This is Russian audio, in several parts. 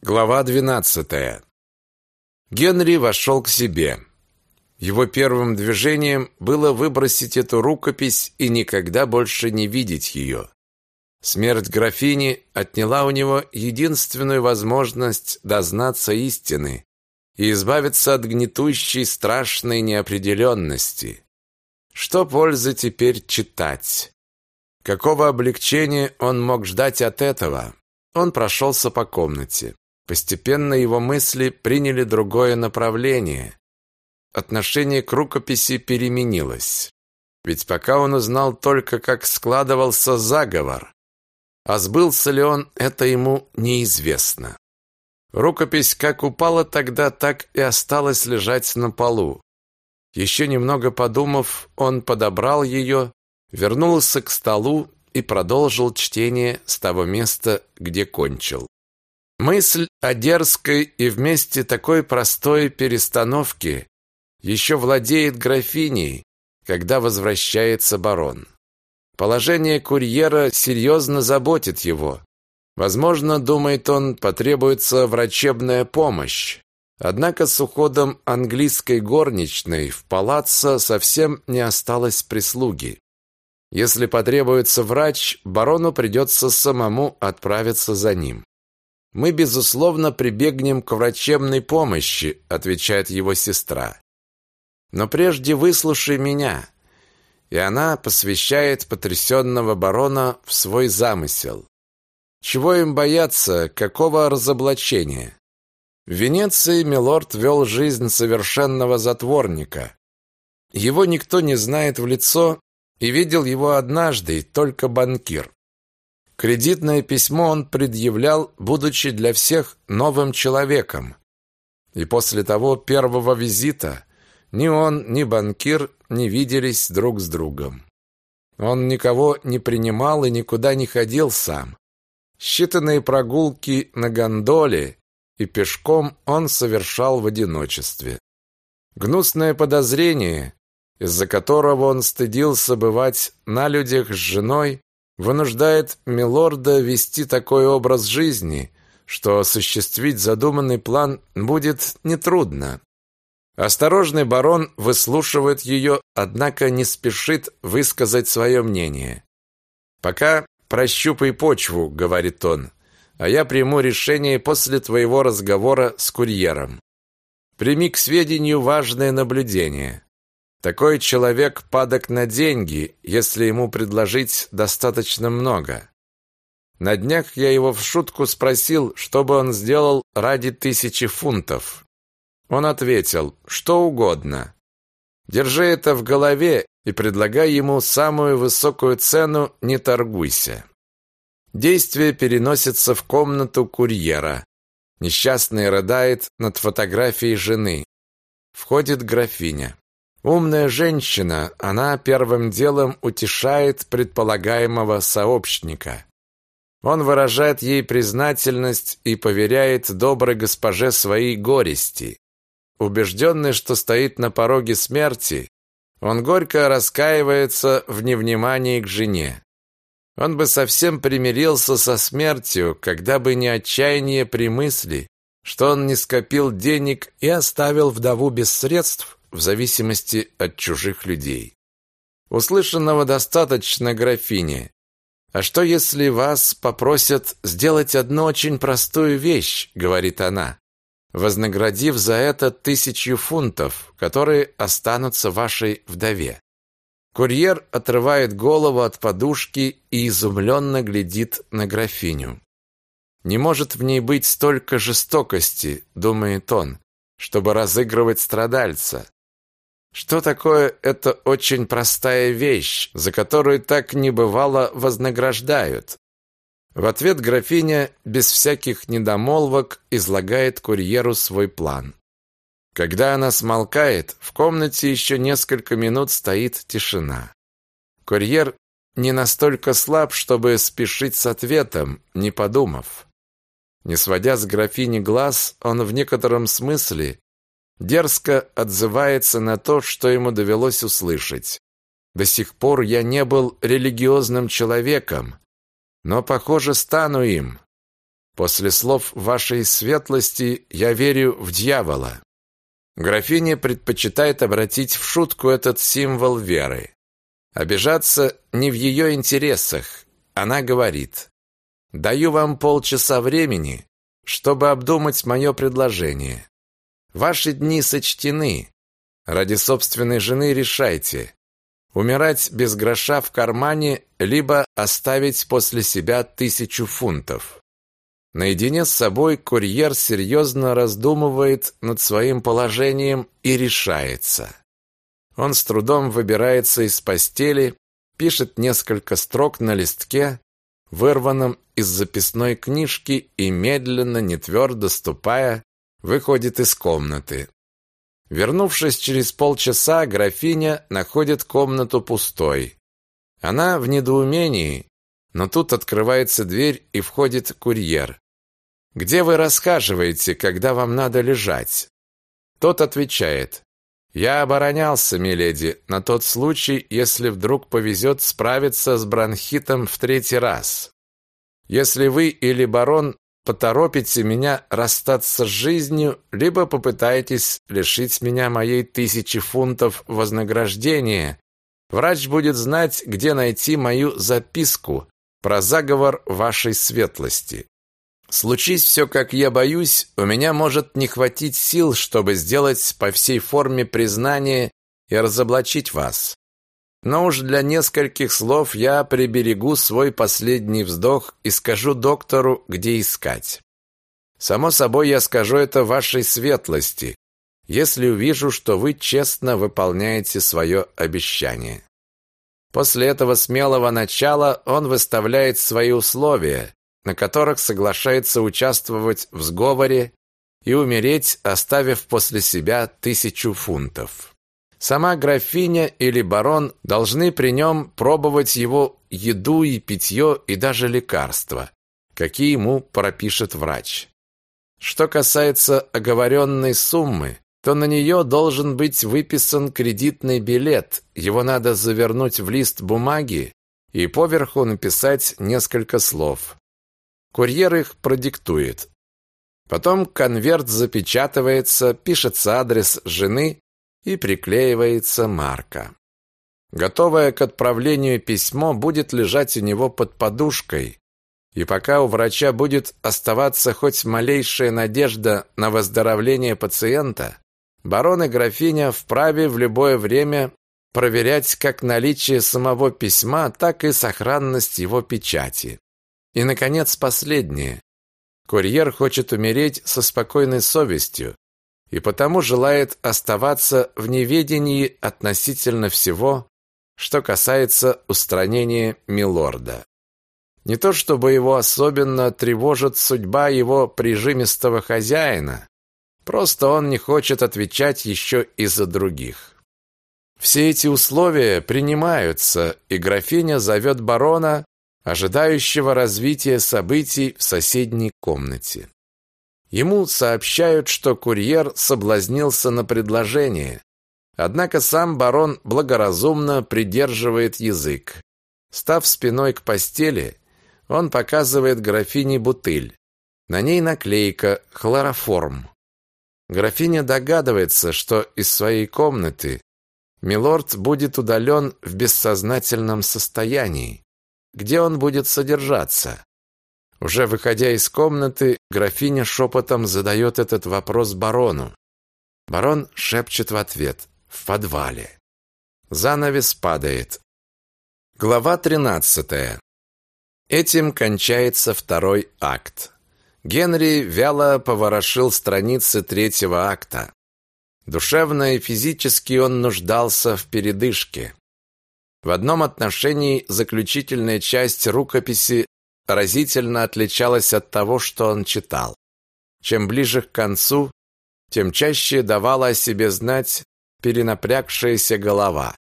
Глава 12. Генри вошел к себе. Его первым движением было выбросить эту рукопись и никогда больше не видеть ее. Смерть графини отняла у него единственную возможность дознаться истины и избавиться от гнетущей страшной неопределенности. Что пользы теперь читать? Какого облегчения он мог ждать от этого? Он прошелся по комнате. Постепенно его мысли приняли другое направление. Отношение к рукописи переменилось. Ведь пока он узнал только, как складывался заговор, а сбылся ли он, это ему неизвестно. Рукопись как упала тогда, так и осталась лежать на полу. Еще немного подумав, он подобрал ее, вернулся к столу и продолжил чтение с того места, где кончил. Мысль о дерзкой и вместе такой простой перестановке еще владеет графиней, когда возвращается барон. Положение курьера серьезно заботит его. Возможно, думает он, потребуется врачебная помощь. Однако с уходом английской горничной в палаццо совсем не осталось прислуги. Если потребуется врач, барону придется самому отправиться за ним. Мы, безусловно, прибегнем к врачебной помощи, отвечает его сестра. Но прежде выслушай меня. И она посвящает потрясенного барона в свой замысел. Чего им бояться, какого разоблачения? В Венеции милорд вел жизнь совершенного затворника. Его никто не знает в лицо, и видел его однажды только банкир. Кредитное письмо он предъявлял, будучи для всех новым человеком. И после того первого визита ни он, ни банкир не виделись друг с другом. Он никого не принимал и никуда не ходил сам. Считанные прогулки на гондоле и пешком он совершал в одиночестве. Гнусное подозрение, из-за которого он стыдился бывать на людях с женой, вынуждает милорда вести такой образ жизни, что осуществить задуманный план будет нетрудно. Осторожный барон выслушивает ее, однако не спешит высказать свое мнение. «Пока прощупай почву», — говорит он, «а я приму решение после твоего разговора с курьером. Прими к сведению важное наблюдение. Такой человек падок на деньги, если ему предложить достаточно много. На днях я его в шутку спросил, что бы он сделал ради тысячи фунтов. Он ответил, что угодно. Держи это в голове и предлагай ему самую высокую цену, не торгуйся. Действие переносится в комнату курьера. Несчастный рыдает над фотографией жены. Входит графиня. Умная женщина, она первым делом утешает предполагаемого сообщника. Он выражает ей признательность и поверяет доброй госпоже свои горести. Убежденный, что стоит на пороге смерти, он горько раскаивается в невнимании к жене. Он бы совсем примирился со смертью, когда бы не отчаяние при мысли, что он не скопил денег и оставил вдову без средств, в зависимости от чужих людей. Услышанного достаточно, графине. А что если вас попросят сделать одну очень простую вещь, говорит она, вознаградив за это тысячу фунтов, которые останутся вашей вдове. Курьер отрывает голову от подушки и изумленно глядит на графиню. Не может в ней быть столько жестокости, думает он, чтобы разыгрывать страдальца. Что такое эта очень простая вещь, за которую так небывало вознаграждают? В ответ графиня без всяких недомолвок излагает курьеру свой план. Когда она смолкает, в комнате еще несколько минут стоит тишина. Курьер не настолько слаб, чтобы спешить с ответом, не подумав. Не сводя с графини глаз, он в некотором смысле дерзко отзывается на то, что ему довелось услышать. До сих пор я не был религиозным человеком, но, похоже, стану им. После слов вашей светлости я верю в дьявола. Графиня предпочитает обратить в шутку этот символ веры. Обижаться не в ее интересах. Она говорит, «Даю вам полчаса времени, чтобы обдумать мое предложение. Ваши дни сочтены. Ради собственной жены решайте. Умирать без гроша в кармане, либо оставить после себя тысячу фунтов. Наедине с собой курьер серьезно раздумывает над своим положением и решается. Он с трудом выбирается из постели, пишет несколько строк на листке, вырванном из записной книжки и медленно, нетвердо ступая, выходит из комнаты. Вернувшись через полчаса, графиня находит комнату пустой. Она в недоумении, но тут открывается дверь и входит курьер. «Где вы расхаживаете, когда вам надо лежать?» Тот отвечает. «Я оборонялся, миледи, на тот случай, если вдруг повезет справиться с бронхитом в третий раз. Если вы или барон поторопите меня расстаться с жизнью, либо попытаетесь лишить меня моей тысячи фунтов вознаграждения. Врач будет знать, где найти мою записку про заговор вашей светлости. Случись все, как я боюсь, у меня может не хватить сил, чтобы сделать по всей форме признание и разоблачить вас. Но уж для нескольких слов я приберегу свой последний вздох и скажу доктору, где искать. Само собой, я скажу это вашей светлости, если увижу, что вы честно выполняете свое обещание. После этого смелого начала он выставляет свои условия, на которых соглашается участвовать в сговоре и умереть, оставив после себя тысячу фунтов. Сама графиня или барон должны при нем пробовать его еду и питье и даже лекарства, какие ему пропишет врач. Что касается оговоренной суммы, то на нее должен быть выписан кредитный билет, его надо завернуть в лист бумаги и поверху написать несколько слов. Курьер их продиктует. Потом конверт запечатывается, пишется адрес жены и приклеивается марка. Готовое к отправлению письмо будет лежать у него под подушкой, и пока у врача будет оставаться хоть малейшая надежда на выздоровление пациента, барон и графиня вправе в любое время проверять как наличие самого письма, так и сохранность его печати. И, наконец, последнее. Курьер хочет умереть со спокойной совестью, и потому желает оставаться в неведении относительно всего, что касается устранения милорда. Не то чтобы его особенно тревожит судьба его прижимистого хозяина, просто он не хочет отвечать еще и за других. Все эти условия принимаются, и графиня зовет барона, ожидающего развития событий в соседней комнате. Ему сообщают, что курьер соблазнился на предложение. Однако сам барон благоразумно придерживает язык. Став спиной к постели, он показывает графине бутыль. На ней наклейка «Хлороформ». Графиня догадывается, что из своей комнаты милорд будет удален в бессознательном состоянии, где он будет содержаться. Уже выходя из комнаты, графиня шепотом задает этот вопрос барону. Барон шепчет в ответ «В подвале». Занавес падает. Глава тринадцатая. Этим кончается второй акт. Генри вяло поворошил страницы третьего акта. Душевно и физически он нуждался в передышке. В одном отношении заключительная часть рукописи разительно отличалась от того, что он читал. Чем ближе к концу, тем чаще давала о себе знать перенапрягшаяся голова.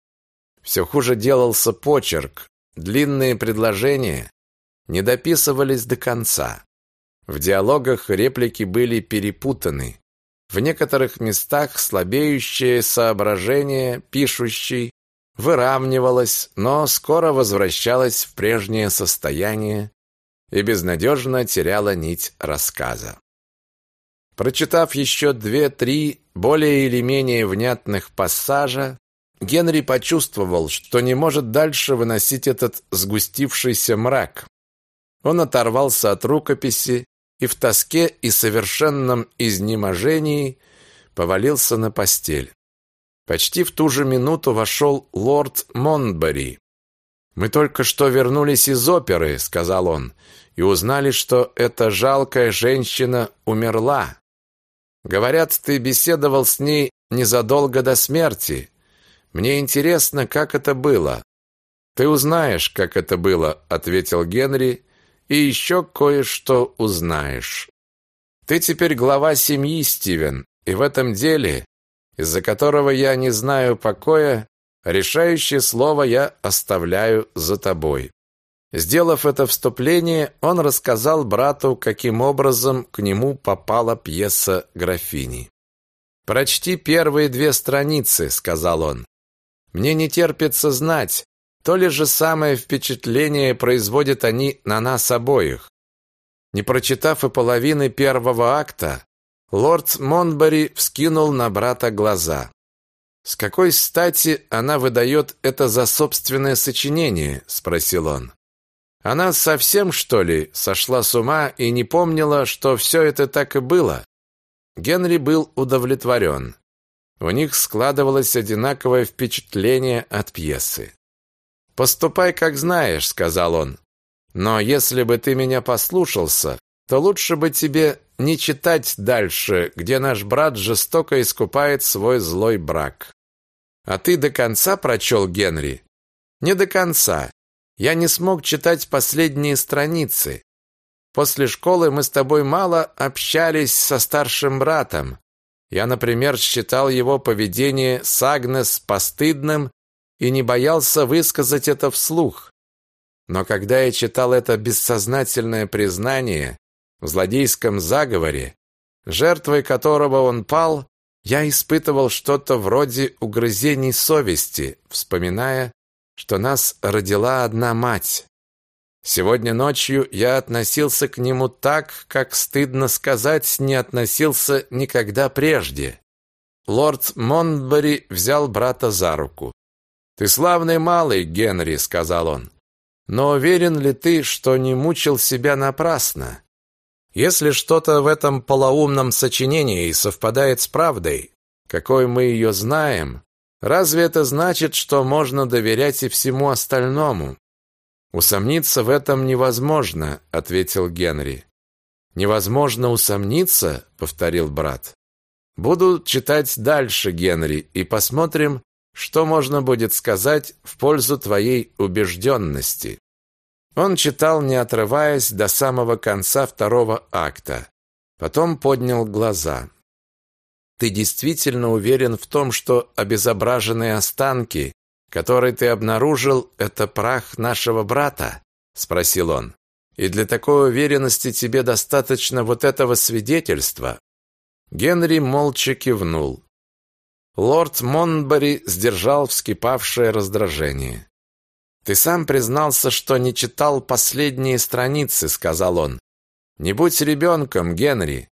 Все хуже делался почерк, длинные предложения не дописывались до конца. В диалогах реплики были перепутаны. В некоторых местах слабеющее соображение пишущий выравнивалось, но скоро возвращалось в прежнее состояние и безнадежно теряла нить рассказа. Прочитав еще две-три более или менее внятных пассажа, Генри почувствовал, что не может дальше выносить этот сгустившийся мрак. Он оторвался от рукописи и в тоске и совершенном изнеможении повалился на постель. Почти в ту же минуту вошел лорд Монбери. «Мы только что вернулись из оперы», — сказал он, «и узнали, что эта жалкая женщина умерла. Говорят, ты беседовал с ней незадолго до смерти. Мне интересно, как это было. Ты узнаешь, как это было, ответил Генри. И еще кое-что узнаешь. Ты теперь глава семьи, Стивен, и в этом деле, из-за которого я не знаю покоя, решающее слово я оставляю за тобой. Сделав это вступление, он рассказал брату, каким образом к нему попала пьеса графини. «Прочти первые две страницы», — сказал он. «Мне не терпится знать, то ли же самое впечатление производят они на нас обоих». Не прочитав и половины первого акта, лорд Монбери вскинул на брата глаза. «С какой стати она выдает это за собственное сочинение?» — спросил он. Она совсем, что ли, сошла с ума и не помнила, что все это так и было? Генри был удовлетворен. У них складывалось одинаковое впечатление от пьесы. «Поступай, как знаешь», — сказал он. «Но если бы ты меня послушался, то лучше бы тебе не читать дальше, где наш брат жестоко искупает свой злой брак». «А ты до конца прочел, Генри?» «Не до конца. Я не смог читать последние страницы. После школы мы с тобой мало общались со старшим братом. Я, например, считал его поведение с Агнес постыдным и не боялся высказать это вслух. Но когда я читал это бессознательное признание в злодейском заговоре, жертвой которого он пал, я испытывал что-то вроде угрызений совести, вспоминая, что нас родила одна мать. Сегодня ночью я относился к нему так, как стыдно сказать, не относился никогда прежде. Лорд Монбери взял брата за руку. Ты славный малый, Генри, сказал он. Но уверен ли ты, что не мучил себя напрасно? Если что-то в этом полоумном сочинении совпадает с правдой, какой мы ее знаем, Разве это значит, что можно доверять и всему остальному? Усомниться в этом невозможно, ответил Генри. Невозможно усомниться, повторил брат. Буду читать дальше, Генри, и посмотрим, что можно будет сказать в пользу твоей убежденности. Он читал, не отрываясь до самого конца второго акта. Потом поднял глаза. Ты действительно уверен в том, что обезображенные останки, которые ты обнаружил, это прах нашего брата? спросил он. И для такой уверенности тебе достаточно вот этого свидетельства? Генри молча кивнул. Лорд Монбери сдержал вскипавшее раздражение. Ты сам признался, что не читал последние страницы, сказал он. Не будь ребенком, Генри.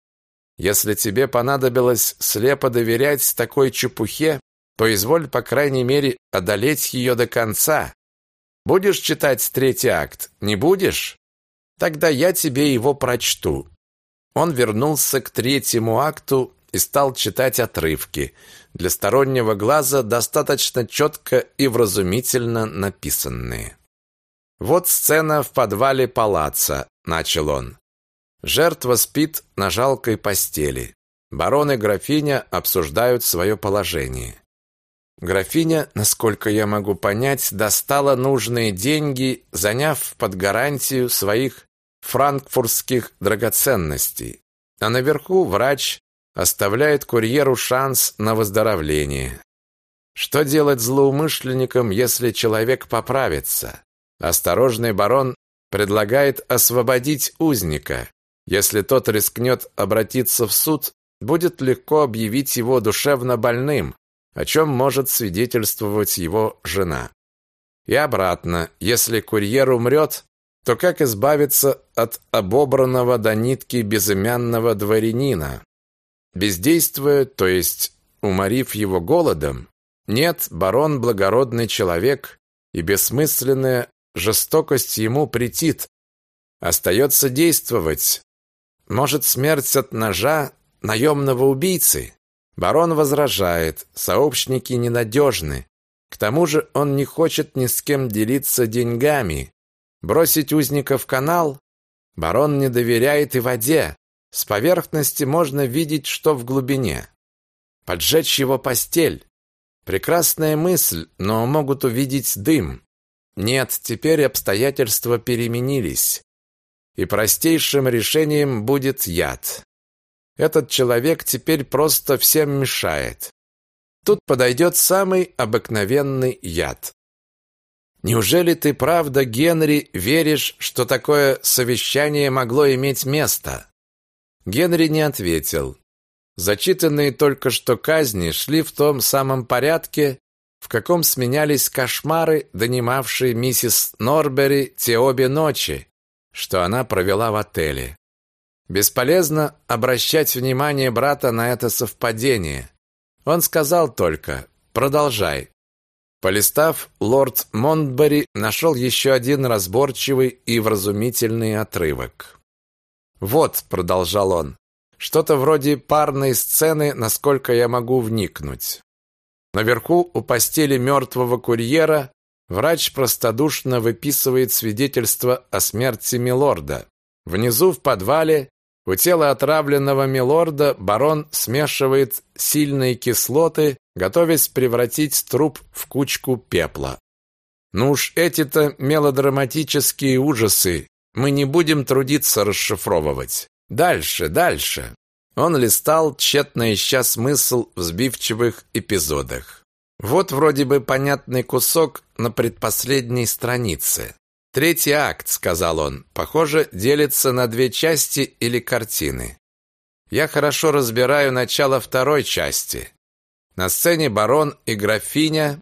Если тебе понадобилось слепо доверять такой чепухе, то изволь, по крайней мере, одолеть ее до конца. Будешь читать третий акт? Не будешь? Тогда я тебе его прочту. Он вернулся к третьему акту и стал читать отрывки, для стороннего глаза достаточно четко и вразумительно написанные. Вот сцена в подвале палаца, начал он. Жертва спит на жалкой постели. Барон и графиня обсуждают свое положение. Графиня, насколько я могу понять, достала нужные деньги, заняв под гарантию своих франкфуртских драгоценностей. А наверху врач оставляет курьеру шанс на выздоровление. Что делать злоумышленникам, если человек поправится? Осторожный барон предлагает освободить узника, если тот рискнет обратиться в суд, будет легко объявить его душевно больным, о чем может свидетельствовать его жена. И обратно, если курьер умрет, то как избавиться от обобранного до нитки безымянного дворянина? Бездействуя, то есть уморив его голодом? Нет, барон благородный человек, и бессмысленная жестокость ему претит. Остается действовать. Может, смерть от ножа наемного убийцы? Барон возражает, сообщники ненадежны. К тому же он не хочет ни с кем делиться деньгами. Бросить узника в канал? Барон не доверяет и воде. С поверхности можно видеть, что в глубине. Поджечь его постель. Прекрасная мысль, но могут увидеть дым. Нет, теперь обстоятельства переменились. И простейшим решением будет яд. Этот человек теперь просто всем мешает. Тут подойдет самый обыкновенный яд. Неужели ты правда, Генри, веришь, что такое совещание могло иметь место? Генри не ответил. Зачитанные только что казни шли в том самом порядке, в каком сменялись кошмары, донимавшие миссис Норбери те обе ночи, что она провела в отеле. Бесполезно обращать внимание брата на это совпадение. Он сказал только «Продолжай». Полистав, лорд Монтбери нашел еще один разборчивый и вразумительный отрывок. «Вот», — продолжал он, — «что-то вроде парной сцены, насколько я могу вникнуть». Наверху у постели мертвого курьера врач простодушно выписывает свидетельство о смерти милорда. Внизу в подвале у тела отравленного милорда барон смешивает сильные кислоты, готовясь превратить труп в кучку пепла. Ну уж эти-то мелодраматические ужасы мы не будем трудиться расшифровывать. Дальше, дальше. Он листал, тщетно ища смысл в сбивчивых эпизодах. Вот вроде бы понятный кусок на предпоследней странице. Третий акт, сказал он, похоже, делится на две части или картины. Я хорошо разбираю начало второй части. На сцене барон и графиня,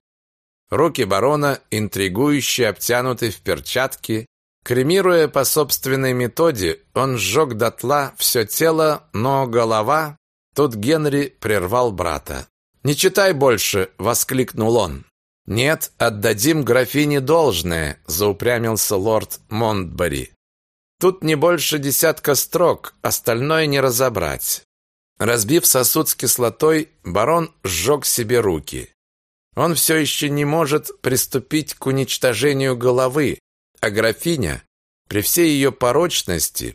руки барона интригующе обтянуты в перчатки, кремируя по собственной методе, он сжег дотла все тело, но голова... Тут Генри прервал брата. «Не читай больше!» — воскликнул он. «Нет, отдадим графине должное», – заупрямился лорд Монтбери. «Тут не больше десятка строк, остальное не разобрать». Разбив сосуд с кислотой, барон сжег себе руки. Он все еще не может приступить к уничтожению головы, а графиня, при всей ее порочности,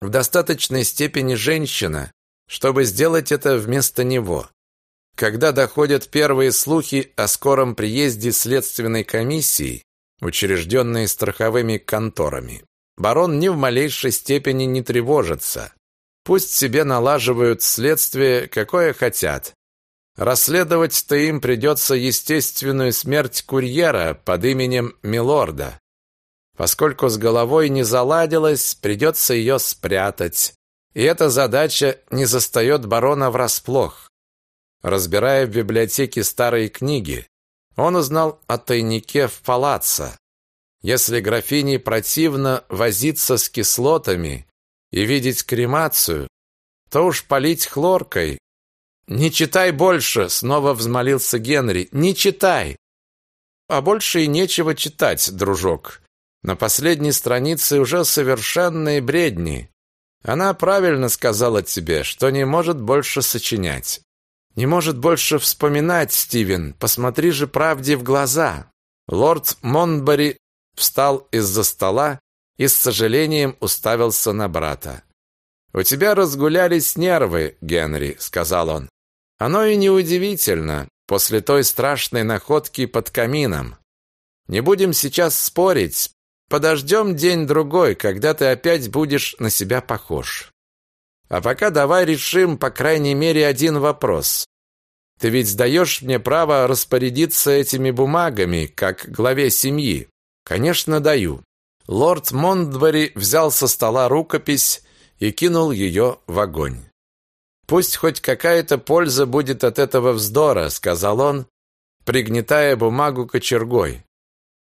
в достаточной степени женщина, чтобы сделать это вместо него. Когда доходят первые слухи о скором приезде следственной комиссии, учрежденной страховыми конторами, барон ни в малейшей степени не тревожится. Пусть себе налаживают следствие, какое хотят. Расследовать-то им придется естественную смерть курьера под именем Милорда. Поскольку с головой не заладилось, придется ее спрятать. И эта задача не застает барона врасплох. Разбирая в библиотеке старые книги, он узнал о тайнике в палаццо. Если графине противно возиться с кислотами и видеть кремацию, то уж полить хлоркой. «Не читай больше!» — снова взмолился Генри. «Не читай!» А больше и нечего читать, дружок. На последней странице уже совершенные бредни. Она правильно сказала тебе, что не может больше сочинять. Не может больше вспоминать, Стивен. Посмотри же правде в глаза. Лорд Монбери встал из-за стола и с сожалением уставился на брата. У тебя разгулялись нервы, Генри, сказал он. Оно и неудивительно после той страшной находки под камином. Не будем сейчас спорить. Подождем день-другой, когда ты опять будешь на себя похож. А пока давай решим, по крайней мере, один вопрос. Ты ведь сдаешь мне право распорядиться этими бумагами, как главе семьи. Конечно, даю. Лорд Монтбери взял со стола рукопись и кинул ее в огонь. Пусть хоть какая-то польза будет от этого вздора, сказал он, пригнетая бумагу кочергой.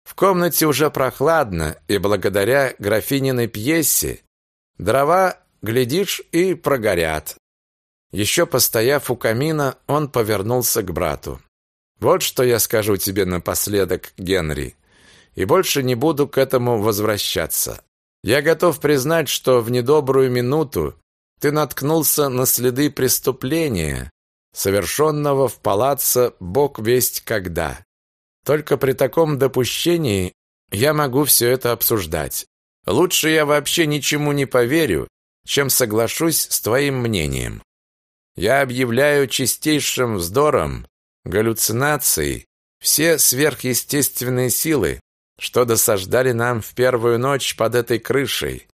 В комнате уже прохладно, и благодаря графининой пьесе дрова, глядишь, и прогорят. Еще постояв у камина, он повернулся к брату. Вот что я скажу тебе напоследок, Генри, и больше не буду к этому возвращаться. Я готов признать, что в недобрую минуту ты наткнулся на следы преступления, совершенного в палаццо Бог весть когда. Только при таком допущении я могу все это обсуждать. Лучше я вообще ничему не поверю, чем соглашусь с твоим мнением. Я объявляю чистейшим вздором, галлюцинацией все сверхъестественные силы, что досаждали нам в первую ночь под этой крышей,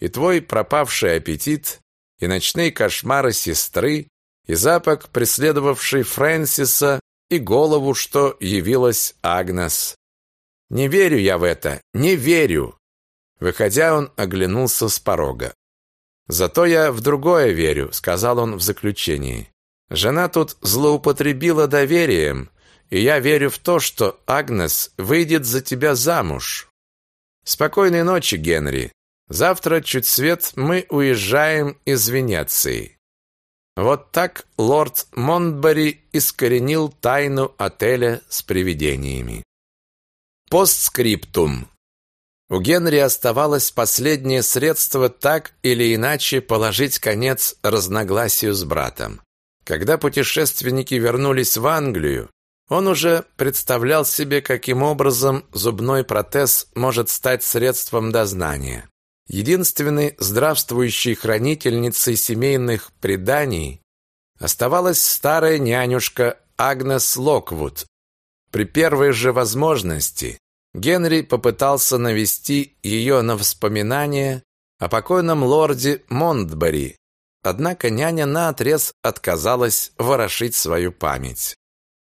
и твой пропавший аппетит, и ночные кошмары сестры, и запах, преследовавший Фрэнсиса, и голову, что явилась Агнес. Не верю я в это, не верю. Выходя, он оглянулся с порога. Зато я в другое верю, сказал он в заключении. Жена тут злоупотребила доверием, и я верю в то, что Агнес выйдет за тебя замуж. Спокойной ночи, Генри. Завтра чуть свет мы уезжаем из Венеции. Вот так лорд Монтбери искоренил тайну отеля с привидениями. Постскриптум. У Генри оставалось последнее средство так или иначе положить конец разногласию с братом. Когда путешественники вернулись в Англию, он уже представлял себе, каким образом зубной протез может стать средством дознания. Единственной здравствующей хранительницей семейных преданий оставалась старая нянюшка Агнес Локвуд. При первой же возможности Генри попытался навести ее на воспоминания о покойном лорде Монтбери, однако няня наотрез отказалась ворошить свою память.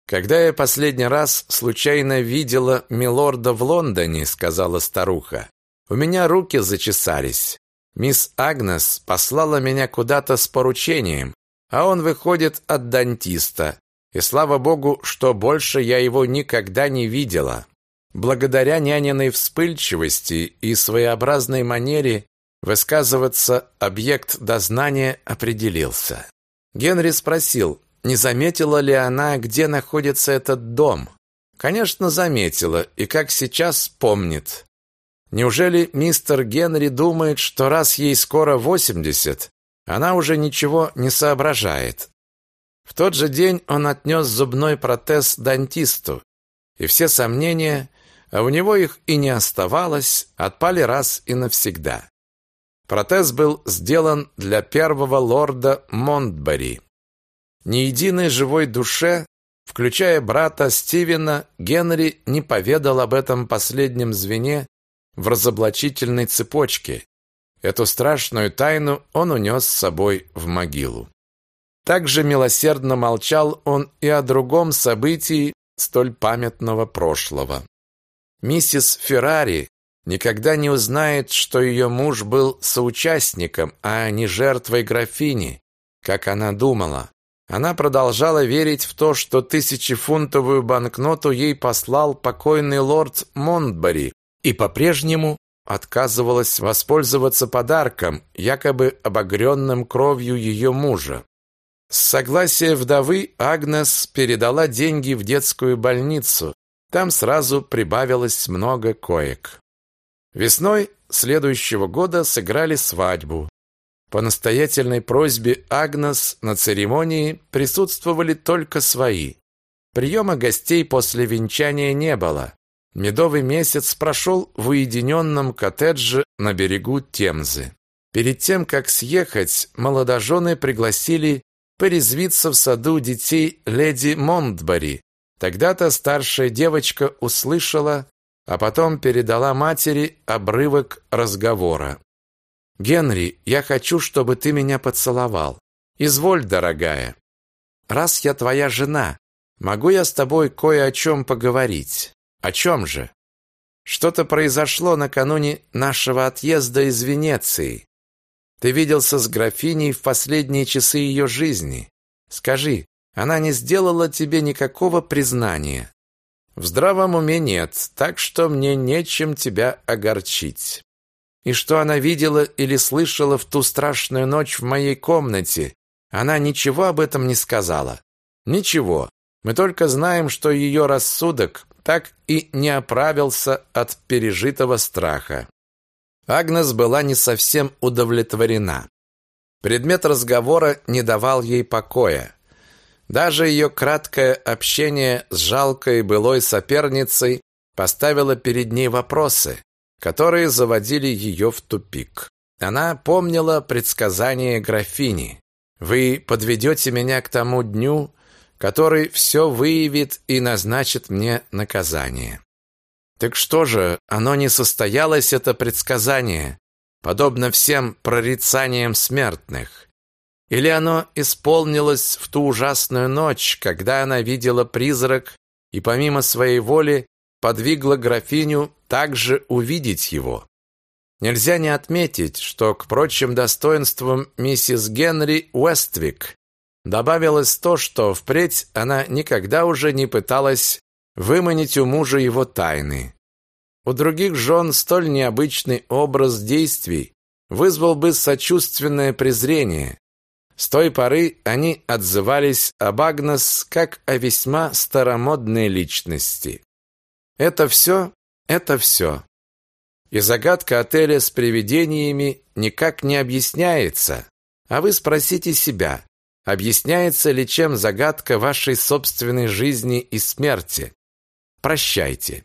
«Когда я последний раз случайно видела милорда в Лондоне», — сказала старуха, у меня руки зачесались. Мисс Агнес послала меня куда-то с поручением, а он выходит от дантиста. И слава богу, что больше я его никогда не видела. Благодаря няниной вспыльчивости и своеобразной манере высказываться объект дознания определился. Генри спросил, не заметила ли она, где находится этот дом. Конечно, заметила, и как сейчас помнит. Неужели мистер Генри думает, что раз ей скоро 80, она уже ничего не соображает? В тот же день он отнес зубной протез дантисту, и все сомнения, а у него их и не оставалось, отпали раз и навсегда. Протез был сделан для первого лорда Монтбери. Ни единой живой душе, включая брата Стивена, Генри не поведал об этом последнем звене в разоблачительной цепочке. Эту страшную тайну он унес с собой в могилу. Также милосердно молчал он и о другом событии столь памятного прошлого. Миссис Феррари никогда не узнает, что ее муж был соучастником, а не жертвой графини, как она думала. Она продолжала верить в то, что тысячефунтовую банкноту ей послал покойный лорд Монтбери, и по-прежнему отказывалась воспользоваться подарком, якобы обогренным кровью ее мужа. С согласия вдовы Агнес передала деньги в детскую больницу. Там сразу прибавилось много коек. Весной следующего года сыграли свадьбу. По настоятельной просьбе Агнес на церемонии присутствовали только свои. Приема гостей после венчания не было. Медовый месяц прошел в уединенном коттедже на берегу Темзы. Перед тем, как съехать, молодожены пригласили порезвиться в саду детей леди Монтбари. Тогда-то старшая девочка услышала, а потом передала матери обрывок разговора. «Генри, я хочу, чтобы ты меня поцеловал. Изволь, дорогая. Раз я твоя жена, могу я с тобой кое о чем поговорить?» О чем же? Что-то произошло накануне нашего отъезда из Венеции. Ты виделся с графиней в последние часы ее жизни. Скажи, она не сделала тебе никакого признания? В здравом уме нет, так что мне нечем тебя огорчить. И что она видела или слышала в ту страшную ночь в моей комнате, она ничего об этом не сказала. Ничего. Мы только знаем, что ее рассудок так и не оправился от пережитого страха. Агнес была не совсем удовлетворена. Предмет разговора не давал ей покоя. Даже ее краткое общение с жалкой былой соперницей поставило перед ней вопросы, которые заводили ее в тупик. Она помнила предсказание графини. «Вы подведете меня к тому дню, который все выявит и назначит мне наказание». Так что же, оно не состоялось, это предсказание, подобно всем прорицаниям смертных? Или оно исполнилось в ту ужасную ночь, когда она видела призрак и помимо своей воли подвигла графиню также увидеть его? Нельзя не отметить, что к прочим достоинствам миссис Генри Уэствик добавилось то, что впредь она никогда уже не пыталась выманить у мужа его тайны. У других жен столь необычный образ действий вызвал бы сочувственное презрение. С той поры они отзывались об Агнес как о весьма старомодной личности. Это все, это все. И загадка отеля с привидениями никак не объясняется. А вы спросите себя, объясняется ли чем загадка вашей собственной жизни и смерти? Прощайте.